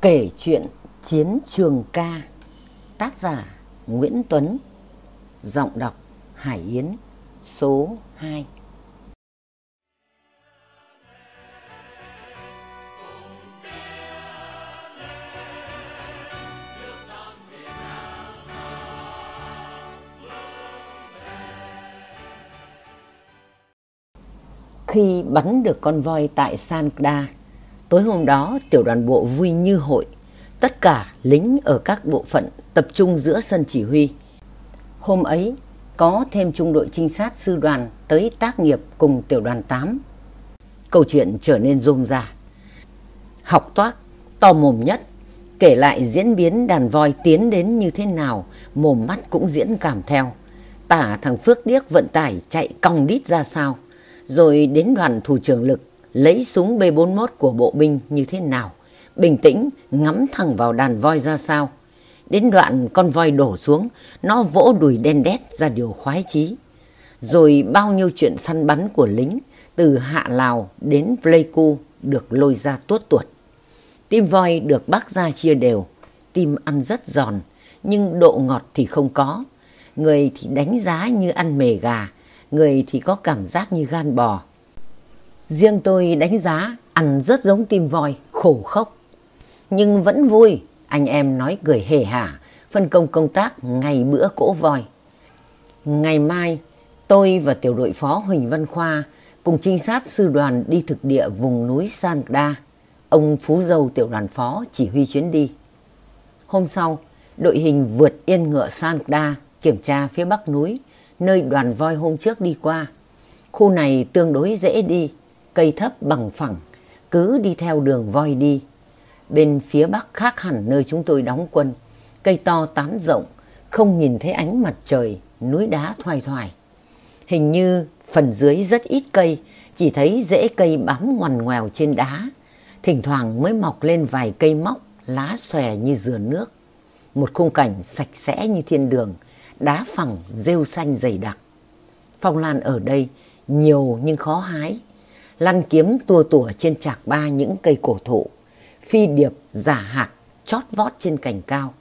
Kể chuyện Chiến trường ca, Tác giả Nguyễn Tuấn, Giọng đọc Hải Yến, Số 2 Khi bắn được con voi tại San Đa Tối hôm đó tiểu đoàn bộ vui như hội. Tất cả lính ở các bộ phận tập trung giữa sân chỉ huy. Hôm ấy có thêm trung đội trinh sát sư đoàn tới tác nghiệp cùng tiểu đoàn 8. Câu chuyện trở nên rôm rả. Học toác, to mồm nhất, kể lại diễn biến đàn voi tiến đến như thế nào, mồm mắt cũng diễn cảm theo. Tả thằng Phước Điếc vận tải chạy cong đít ra sao, rồi đến đoàn thủ trưởng lực lấy súng B41 của bộ binh như thế nào, bình tĩnh ngắm thẳng vào đàn voi ra sao. Đến đoạn con voi đổ xuống, nó vỗ đùi đen đét ra điều khoái chí. Rồi bao nhiêu chuyện săn bắn của lính, từ Hạ Lào đến Pleiku được lôi ra tuốt tuột. Tim voi được bác ra chia đều, tim ăn rất giòn, nhưng độ ngọt thì không có. Người thì đánh giá như ăn mề gà, người thì có cảm giác như gan bò Riêng tôi đánh giá ăn rất giống tim voi, khổ khốc. Nhưng vẫn vui, anh em nói cười hề hả, phân công công tác ngày bữa cỗ voi. Ngày mai, tôi và tiểu đội phó Huỳnh Văn Khoa cùng trinh sát sư đoàn đi thực địa vùng núi San Đa. Ông Phú Dâu tiểu đoàn phó chỉ huy chuyến đi. Hôm sau, đội hình vượt yên ngựa San Đa kiểm tra phía bắc núi, nơi đoàn voi hôm trước đi qua. Khu này tương đối dễ đi, cây thấp bằng phẳng, cứ đi theo đường voi đi. Bên phía bắc khác hẳn nơi chúng tôi đóng quân, cây to tán rộng, không nhìn thấy ánh mặt trời, núi đá thoai thoải. Hình như phần dưới rất ít cây, chỉ thấy rễ cây bám ngoằn ngoèo trên đá. Thỉnh thoảng mới mọc lên vài cây móc, lá xòe như dừa nước. Một khung cảnh sạch sẽ như thiên đường, đá phẳng, rêu xanh dày đặc. Phong lan ở đây nhiều nhưng khó hái, lăn kiếm tua tủa trên chạc ba những cây cổ thụ, phi điệp giả hạt chót vót trên cành cao.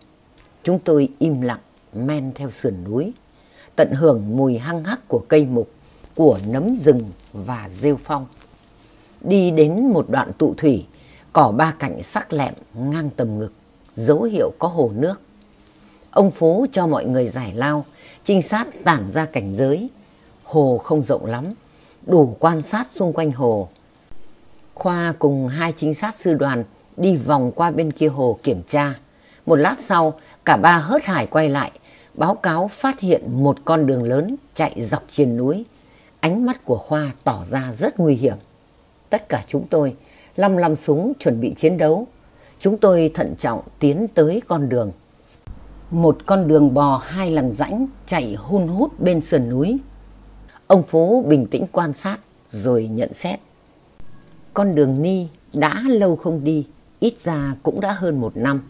Chúng tôi im lặng men theo sườn núi, tận hưởng mùi hăng hắc của cây mục, của nấm rừng và rêu phong. Đi đến một đoạn tụ thủy, cỏ ba cạnh sắc lẹm ngang tầm ngực, dấu hiệu có hồ nước. Ông Phú cho mọi người giải lao, trinh sát tản ra cảnh giới. Hồ không rộng lắm, đủ quan sát xung quanh hồ. Khoa cùng hai trinh sát sư đoàn đi vòng qua bên kia hồ kiểm tra. Một lát sau, cả ba hớt hải quay lại, báo cáo phát hiện một con đường lớn chạy dọc trên núi. Ánh mắt của Khoa tỏ ra rất nguy hiểm. Tất cả chúng tôi lăm lăm súng chuẩn bị chiến đấu. Chúng tôi thận trọng tiến tới con đường. Một con đường bò hai lằn rãnh chạy hun hút bên sườn núi Ông phố bình tĩnh quan sát rồi nhận xét. Con đường Ni đã lâu không đi, ít ra cũng đã hơn một năm.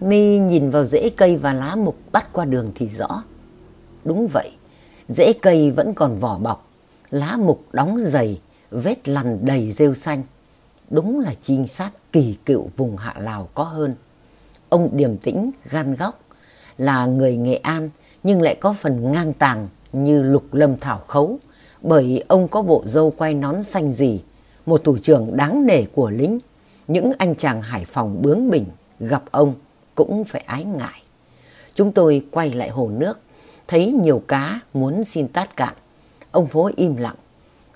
Mi nhìn vào rễ cây và lá mục bắt qua đường thì rõ. Đúng vậy, rễ cây vẫn còn vỏ bọc, lá mục đóng dày, vết lằn đầy rêu xanh. Đúng là trinh sát kỳ cựu vùng Hạ Lào có hơn. Ông điềm tĩnh, gan góc, là người Nghệ An nhưng lại có phần ngang tàng như lục lâm thảo khấu bởi ông có bộ dâu quay nón xanh gì, một thủ trưởng đáng nể của lính. Những anh chàng Hải Phòng bướng bỉnh gặp ông cũng phải ái ngại. Chúng tôi quay lại hồ nước, thấy nhiều cá muốn xin tát cạn. Ông phố im lặng.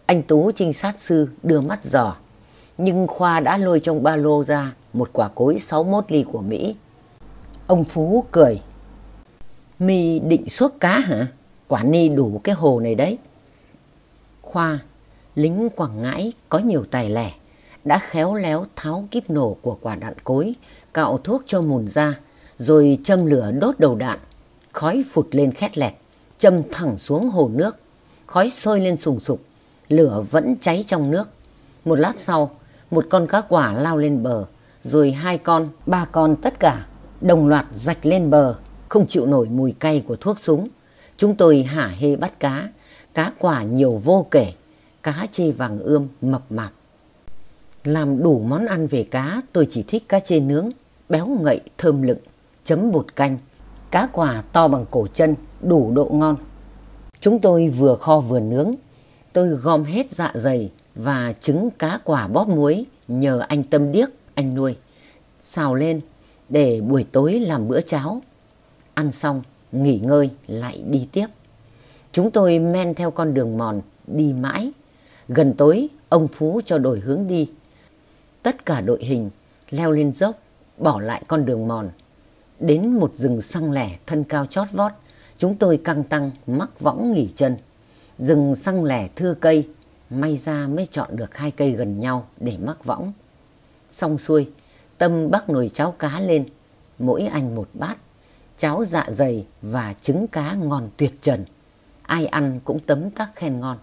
Anh Tú trinh sát sư đưa mắt dò. Nhưng Khoa đã lôi trong ba lô ra một quả cối 61 ly của Mỹ. Ông Phú cười. Mi định suốt cá hả? Quả ni đủ cái hồ này đấy. Khoa, lính Quảng Ngãi có nhiều tài lẻ, đã khéo léo tháo kíp nổ của quả đạn cối, cạo thuốc cho mùn ra, rồi châm lửa đốt đầu đạn. Khói phụt lên khét lẹt, châm thẳng xuống hồ nước. Khói sôi lên sùng sục, lửa vẫn cháy trong nước. Một lát sau, một con cá quả lao lên bờ, rồi hai con, ba con tất cả, đồng loạt rạch lên bờ, không chịu nổi mùi cay của thuốc súng. Chúng tôi hả hê bắt cá, cá quả nhiều vô kể, cá chê vàng ươm mập mạp. Làm đủ món ăn về cá tôi chỉ thích cá chê nướng, béo ngậy thơm lựng, chấm bột canh, cá quả to bằng cổ chân, đủ độ ngon. Chúng tôi vừa kho vừa nướng, tôi gom hết dạ dày và trứng cá quả bóp muối nhờ anh Tâm Điếc, anh nuôi. Xào lên để buổi tối làm bữa cháo. Ăn xong, nghỉ ngơi lại đi tiếp. Chúng tôi men theo con đường mòn, đi mãi. Gần tối, ông Phú cho đổi hướng đi. Tất cả đội hình leo lên dốc, bỏ lại con đường mòn. Đến một rừng xăng lẻ thân cao chót vót, chúng tôi căng tăng mắc võng nghỉ chân. Rừng xăng lẻ thưa cây, may ra mới chọn được hai cây gần nhau để mắc võng. Xong xuôi, Tâm bắt nồi cháo cá lên, mỗi anh một bát, cháo dạ dày và trứng cá ngon tuyệt trần. Ai ăn cũng tấm tắc khen ngon.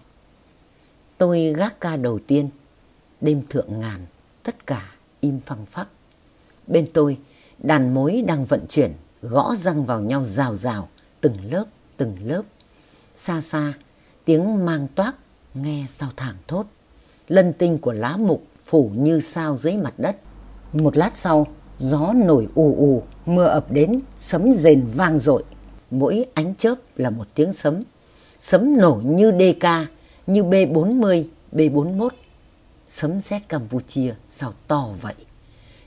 Tôi gác ca đầu tiên, đêm thượng ngàn, tất cả im phăng phắc. Bên tôi, đàn mối đang vận chuyển, gõ răng vào nhau rào rào, từng lớp, từng lớp. Xa xa, tiếng mang toác, nghe sao thảng thốt. Lân tinh của lá mục phủ như sao dưới mặt đất. Một lát sau, gió nổi ù ù, mưa ập đến, sấm rền vang dội. Mỗi ánh chớp là một tiếng sấm. Sấm nổ như DK, như B40, B41. Sấm sét Campuchia sao to vậy?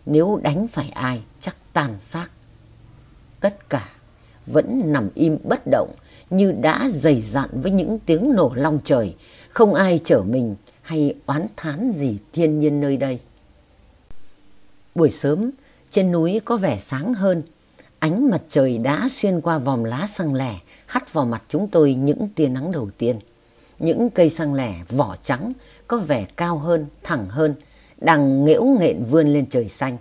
Nếu đánh phải ai chắc tan xác. Tất cả vẫn nằm im bất động như đã dày dặn với những tiếng nổ long trời. Không ai chở mình hay oán thán gì thiên nhiên nơi đây. Buổi sớm, trên núi có vẻ sáng hơn. Ánh mặt trời đã xuyên qua vòng lá xăng lẻ, hắt vào mặt chúng tôi những tia nắng đầu tiên. Những cây xăng lẻ vỏ trắng có vẻ cao hơn, thẳng hơn, đang nghễu nghện vươn lên trời xanh.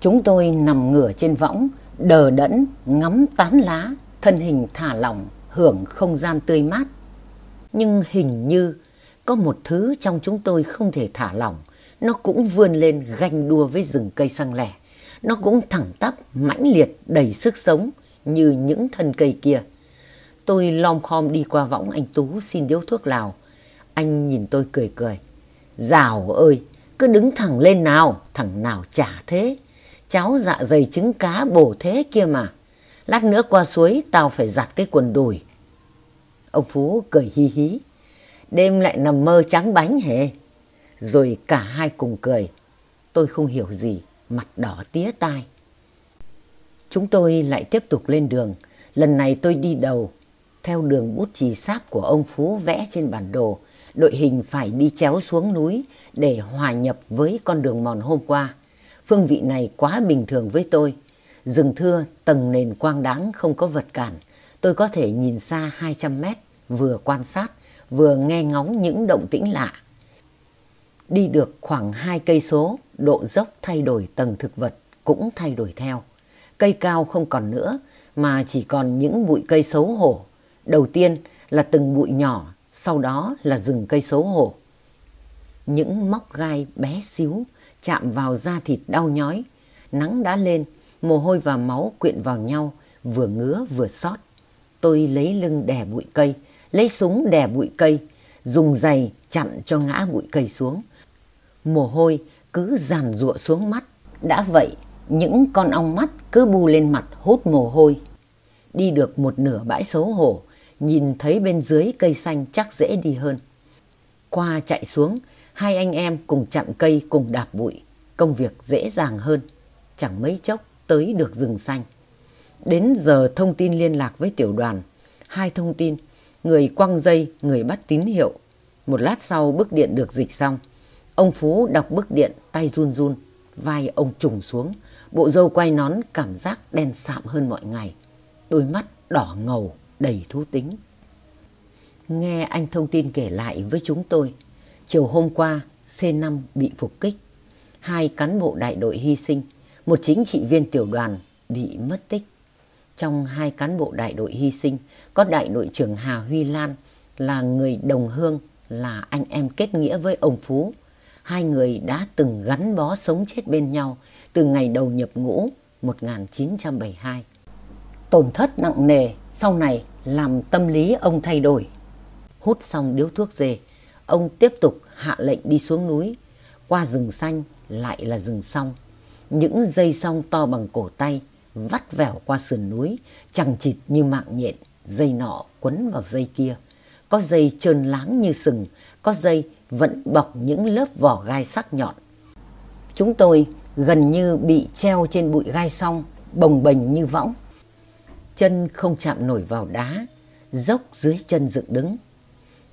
Chúng tôi nằm ngửa trên võng, đờ đẫn, ngắm tán lá, thân hình thả lỏng, hưởng không gian tươi mát. Nhưng hình như có một thứ trong chúng tôi không thể thả lỏng, nó cũng vươn lên ganh đua với rừng cây xăng lẻ. Nó cũng thẳng tắp, mãnh liệt, đầy sức sống như những thân cây kia. Tôi lom khom đi qua võng anh Tú xin điếu thuốc lào. Anh nhìn tôi cười cười. Dào ơi, cứ đứng thẳng lên nào, thằng nào chả thế. Cháu dạ dày trứng cá bổ thế kia mà. Lát nữa qua suối tao phải giặt cái quần đùi. Ông Phú cười hi hí. Đêm lại nằm mơ trắng bánh hề. Rồi cả hai cùng cười. Tôi không hiểu gì, mặt đỏ tía tai. Chúng tôi lại tiếp tục lên đường. Lần này tôi đi đầu, theo đường bút chì sáp của ông Phú vẽ trên bản đồ. Đội hình phải đi chéo xuống núi để hòa nhập với con đường mòn hôm qua. Phương vị này quá bình thường với tôi. Rừng thưa, tầng nền quang đáng không có vật cản. Tôi có thể nhìn xa 200 mét, vừa quan sát, vừa nghe ngóng những động tĩnh lạ. Đi được khoảng hai cây số, độ dốc thay đổi tầng thực vật cũng thay đổi theo. Cây cao không còn nữa mà chỉ còn những bụi cây xấu hổ. Đầu tiên là từng bụi nhỏ, sau đó là rừng cây xấu hổ. Những móc gai bé xíu chạm vào da thịt đau nhói. Nắng đã lên, mồ hôi và máu quyện vào nhau, vừa ngứa vừa xót. Tôi lấy lưng đè bụi cây, lấy súng đè bụi cây, dùng giày chặn cho ngã bụi cây xuống mồ hôi cứ giàn rụa xuống mắt. Đã vậy, những con ong mắt cứ bu lên mặt hút mồ hôi. Đi được một nửa bãi xấu hổ, nhìn thấy bên dưới cây xanh chắc dễ đi hơn. Qua chạy xuống, hai anh em cùng chặn cây cùng đạp bụi. Công việc dễ dàng hơn, chẳng mấy chốc tới được rừng xanh. Đến giờ thông tin liên lạc với tiểu đoàn, hai thông tin, người quăng dây, người bắt tín hiệu. Một lát sau bức điện được dịch xong, Ông Phú đọc bức điện tay run run, vai ông trùng xuống, bộ dâu quay nón cảm giác đen sạm hơn mọi ngày, đôi mắt đỏ ngầu đầy thú tính. Nghe anh thông tin kể lại với chúng tôi, chiều hôm qua C5 bị phục kích, hai cán bộ đại đội hy sinh, một chính trị viên tiểu đoàn bị mất tích. Trong hai cán bộ đại đội hy sinh có đại đội trưởng Hà Huy Lan là người đồng hương là anh em kết nghĩa với ông Phú hai người đã từng gắn bó sống chết bên nhau từ ngày đầu nhập ngũ 1972. Tổn thất nặng nề sau này làm tâm lý ông thay đổi. Hút xong điếu thuốc dề, ông tiếp tục hạ lệnh đi xuống núi, qua rừng xanh lại là rừng song. những dây song to bằng cổ tay vắt vẻo qua sườn núi, chẳng chịt như mạng nhện, dây nọ quấn vào dây kia. Có dây trơn láng như sừng, có dây vẫn bọc những lớp vỏ gai sắc nhọn. Chúng tôi gần như bị treo trên bụi gai song, bồng bềnh như võng. Chân không chạm nổi vào đá, dốc dưới chân dựng đứng.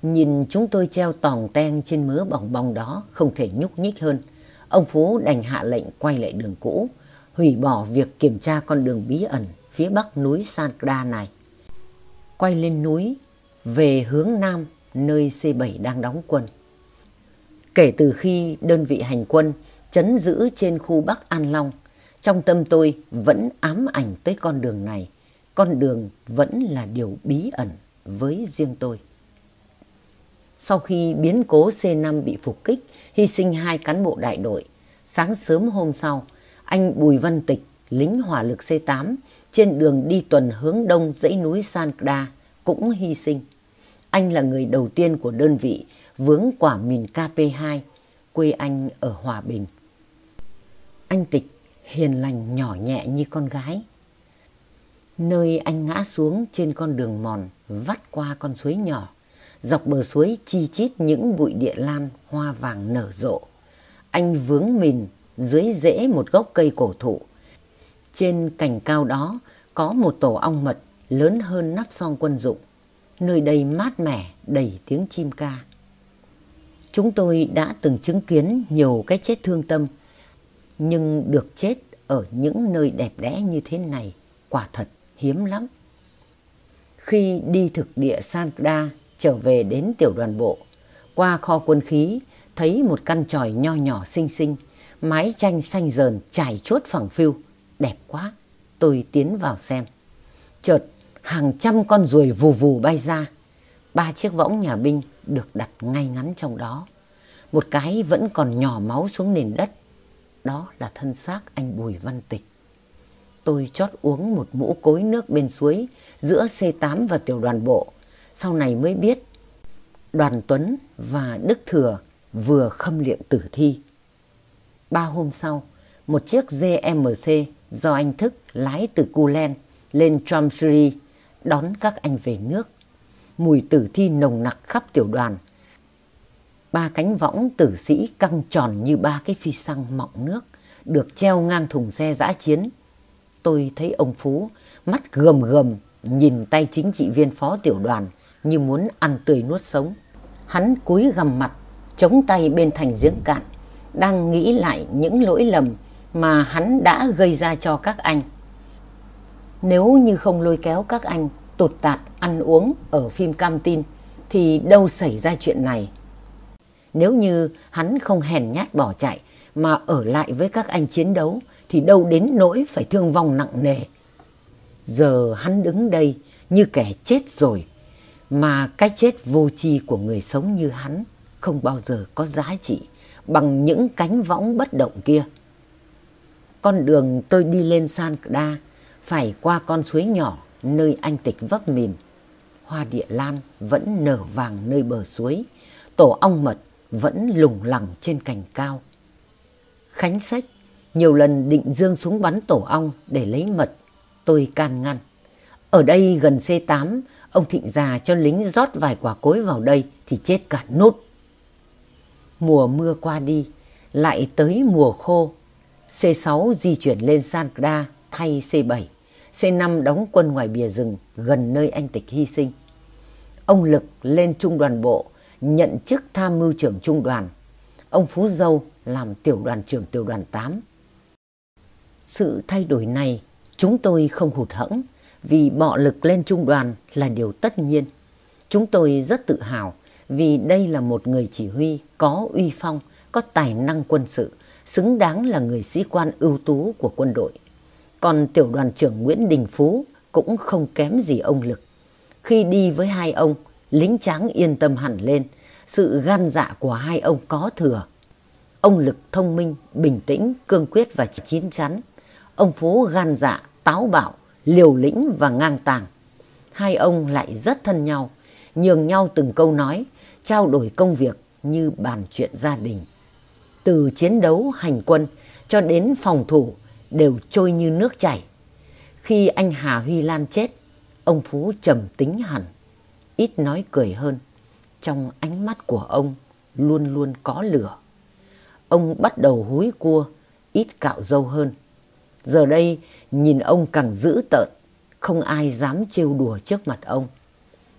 Nhìn chúng tôi treo tòng ten trên mớ bỏng bong đó không thể nhúc nhích hơn. Ông Phú đành hạ lệnh quay lại đường cũ, hủy bỏ việc kiểm tra con đường bí ẩn phía bắc núi Sankra này. Quay lên núi, về hướng nam nơi C7 đang đóng quân. Kể từ khi đơn vị hành quân chấn giữ trên khu Bắc An Long, trong tâm tôi vẫn ám ảnh tới con đường này. Con đường vẫn là điều bí ẩn với riêng tôi. Sau khi biến cố C5 bị phục kích, hy sinh hai cán bộ đại đội, sáng sớm hôm sau, anh Bùi Văn Tịch, lính hỏa lực C8, trên đường đi tuần hướng đông dãy núi San Đa cũng hy sinh. Anh là người đầu tiên của đơn vị vướng quả mìn KP2, quê anh ở Hòa Bình. Anh Tịch hiền lành nhỏ nhẹ như con gái. Nơi anh ngã xuống trên con đường mòn vắt qua con suối nhỏ, dọc bờ suối chi chít những bụi địa lan hoa vàng nở rộ. Anh vướng mìn dưới rễ một gốc cây cổ thụ. Trên cành cao đó có một tổ ong mật lớn hơn nắp song quân dụng. Nơi đây mát mẻ, đầy tiếng chim ca. Chúng tôi đã từng chứng kiến nhiều cái chết thương tâm, nhưng được chết ở những nơi đẹp đẽ như thế này quả thật hiếm lắm. Khi đi thực địa Sankda trở về đến tiểu đoàn bộ, qua kho quân khí thấy một căn tròi nho nhỏ xinh xinh, mái tranh xanh dờn trải chốt phẳng phiu, đẹp quá. Tôi tiến vào xem. Chợt hàng trăm con ruồi vù vù bay ra. Ba chiếc võng nhà binh được đặt ngay ngắn trong đó. Một cái vẫn còn nhỏ máu xuống nền đất. Đó là thân xác anh Bùi Văn Tịch. Tôi chót uống một mũ cối nước bên suối giữa C8 và tiểu đoàn bộ. Sau này mới biết Đoàn Tuấn và Đức Thừa vừa khâm liệm tử thi. Ba hôm sau, một chiếc GMC do anh Thức lái từ Culen lên Tromsø đón các anh về nước. Mùi tử thi nồng nặc khắp tiểu đoàn. Ba cánh võng tử sĩ căng tròn như ba cái phi xăng mọng nước, được treo ngang thùng xe giã chiến. Tôi thấy ông Phú, mắt gầm gầm, nhìn tay chính trị viên phó tiểu đoàn như muốn ăn tươi nuốt sống. Hắn cúi gầm mặt, chống tay bên thành giếng cạn, đang nghĩ lại những lỗi lầm mà hắn đã gây ra cho các anh. Nếu như không lôi kéo các anh tụt tạt ăn uống ở phim cam tin, thì đâu xảy ra chuyện này. Nếu như hắn không hèn nhát bỏ chạy mà ở lại với các anh chiến đấu, thì đâu đến nỗi phải thương vong nặng nề. Giờ hắn đứng đây như kẻ chết rồi, mà cái chết vô tri của người sống như hắn không bao giờ có giá trị bằng những cánh võng bất động kia. Con đường tôi đi lên San Đa phải qua con suối nhỏ nơi anh tịch vấp mìn. Hoa địa lan vẫn nở vàng nơi bờ suối, tổ ong mật vẫn lủng lẳng trên cành cao. Khánh sách nhiều lần định dương súng bắn tổ ong để lấy mật, tôi can ngăn. Ở đây gần C8, ông Thịnh già cho lính rót vài quả cối vào đây thì chết cả nốt. Mùa mưa qua đi, lại tới mùa khô. C6 di chuyển lên Sankra thay C7. C5 đóng quân ngoài bìa rừng gần nơi anh Tịch hy sinh. Ông Lực lên trung đoàn bộ, nhận chức tham mưu trưởng trung đoàn. Ông Phú Dâu làm tiểu đoàn trưởng tiểu đoàn 8. Sự thay đổi này chúng tôi không hụt hẫng vì bọ lực lên trung đoàn là điều tất nhiên. Chúng tôi rất tự hào vì đây là một người chỉ huy có uy phong, có tài năng quân sự, xứng đáng là người sĩ quan ưu tú của quân đội. Còn tiểu đoàn trưởng Nguyễn Đình Phú cũng không kém gì ông Lực. Khi đi với hai ông, lính tráng yên tâm hẳn lên, sự gan dạ của hai ông có thừa. Ông Lực thông minh, bình tĩnh, cương quyết và chín chắn. Ông Phú gan dạ, táo bạo, liều lĩnh và ngang tàng. Hai ông lại rất thân nhau, nhường nhau từng câu nói, trao đổi công việc như bàn chuyện gia đình. Từ chiến đấu hành quân, cho đến phòng thủ đều trôi như nước chảy. Khi anh Hà Huy Lam chết, ông Phú trầm tính hẳn, ít nói cười hơn. Trong ánh mắt của ông luôn luôn có lửa. Ông bắt đầu húi cua, ít cạo dâu hơn. Giờ đây nhìn ông càng dữ tợn, không ai dám trêu đùa trước mặt ông.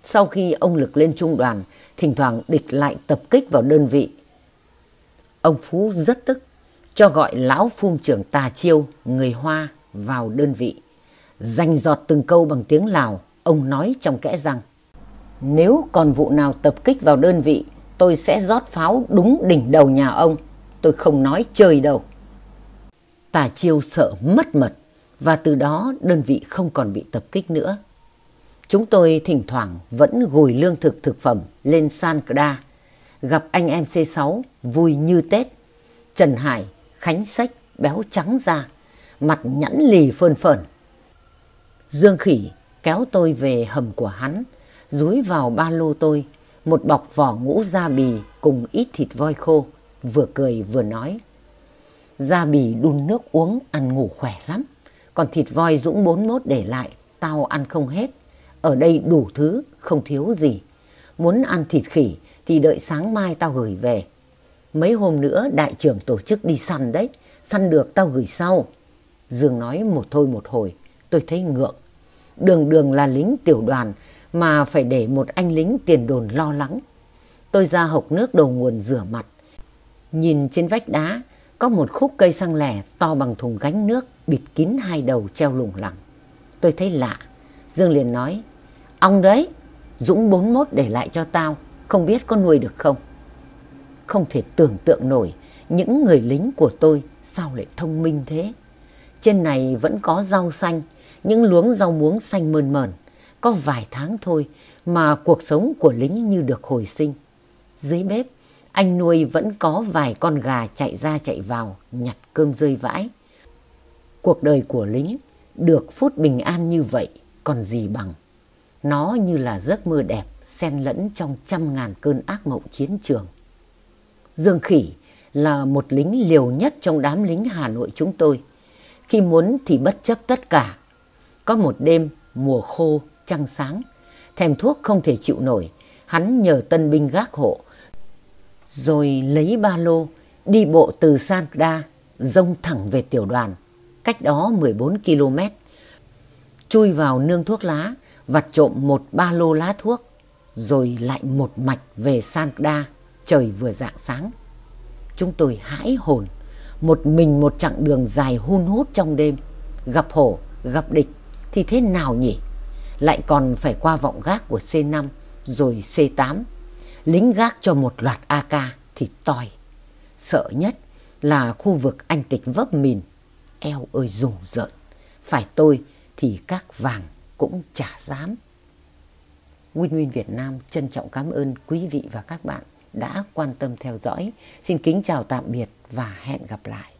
Sau khi ông lực lên trung đoàn, thỉnh thoảng địch lại tập kích vào đơn vị. Ông Phú rất tức, cho gọi lão phung trưởng Tà Chiêu, người Hoa, vào đơn vị. Dành giọt từng câu bằng tiếng Lào, ông nói trong kẽ răng. Nếu còn vụ nào tập kích vào đơn vị, tôi sẽ rót pháo đúng đỉnh đầu nhà ông. Tôi không nói chơi đâu. Tà Chiêu sợ mất mật và từ đó đơn vị không còn bị tập kích nữa. Chúng tôi thỉnh thoảng vẫn gùi lương thực thực phẩm lên San Cda, gặp anh em C6 vui như Tết. Trần Hải, Khánh Sách béo trắng ra, mặt nhẵn lì phơn phởn. Dương Khỉ kéo tôi về hầm của hắn, dúi vào ba lô tôi một bọc vỏ ngũ da bì cùng ít thịt voi khô, vừa cười vừa nói. Da bì đun nước uống ăn ngủ khỏe lắm, còn thịt voi dũng bốn mốt để lại, tao ăn không hết. Ở đây đủ thứ, không thiếu gì. Muốn ăn thịt khỉ thì đợi sáng mai tao gửi về. Mấy hôm nữa đại trưởng tổ chức đi săn đấy, săn được tao gửi sau. Dương nói một thôi một hồi, tôi thấy ngượng. Đường đường là lính tiểu đoàn mà phải để một anh lính tiền đồn lo lắng. Tôi ra hộc nước đầu nguồn rửa mặt. Nhìn trên vách đá có một khúc cây xăng lẻ to bằng thùng gánh nước bịt kín hai đầu treo lủng lẳng. Tôi thấy lạ. Dương liền nói, ông đấy, Dũng 41 để lại cho tao, không biết có nuôi được không? Không thể tưởng tượng nổi những người lính của tôi sao lại thông minh thế. Trên này vẫn có rau xanh, những luống rau muống xanh mơn mờn. Có vài tháng thôi mà cuộc sống của lính như được hồi sinh. Dưới bếp, anh nuôi vẫn có vài con gà chạy ra chạy vào, nhặt cơm rơi vãi. Cuộc đời của lính được phút bình an như vậy còn gì bằng. Nó như là giấc mơ đẹp xen lẫn trong trăm ngàn cơn ác mộng chiến trường. Dương Khỉ là một lính liều nhất trong đám lính Hà Nội chúng tôi. Khi muốn thì bất chấp tất cả. Có một đêm mùa khô trăng sáng, thèm thuốc không thể chịu nổi, hắn nhờ tân binh gác hộ. Rồi lấy ba lô, đi bộ từ San Đa, rông thẳng về tiểu đoàn, cách đó 14 km. Chui vào nương thuốc lá, vặt trộm một ba lô lá thuốc, rồi lại một mạch về San Đa, trời vừa rạng sáng. Chúng tôi hãi hồn, một mình một chặng đường dài hun hút trong đêm, gặp hổ, gặp địch thì thế nào nhỉ? lại còn phải qua vọng gác của C5 rồi C8. Lính gác cho một loạt AK thì toi. Sợ nhất là khu vực anh tịch vấp mìn. Eo ơi rùng rợn. Phải tôi thì các vàng cũng chả dám. Win Win Việt Nam trân trọng cảm ơn quý vị và các bạn đã quan tâm theo dõi. Xin kính chào tạm biệt và hẹn gặp lại.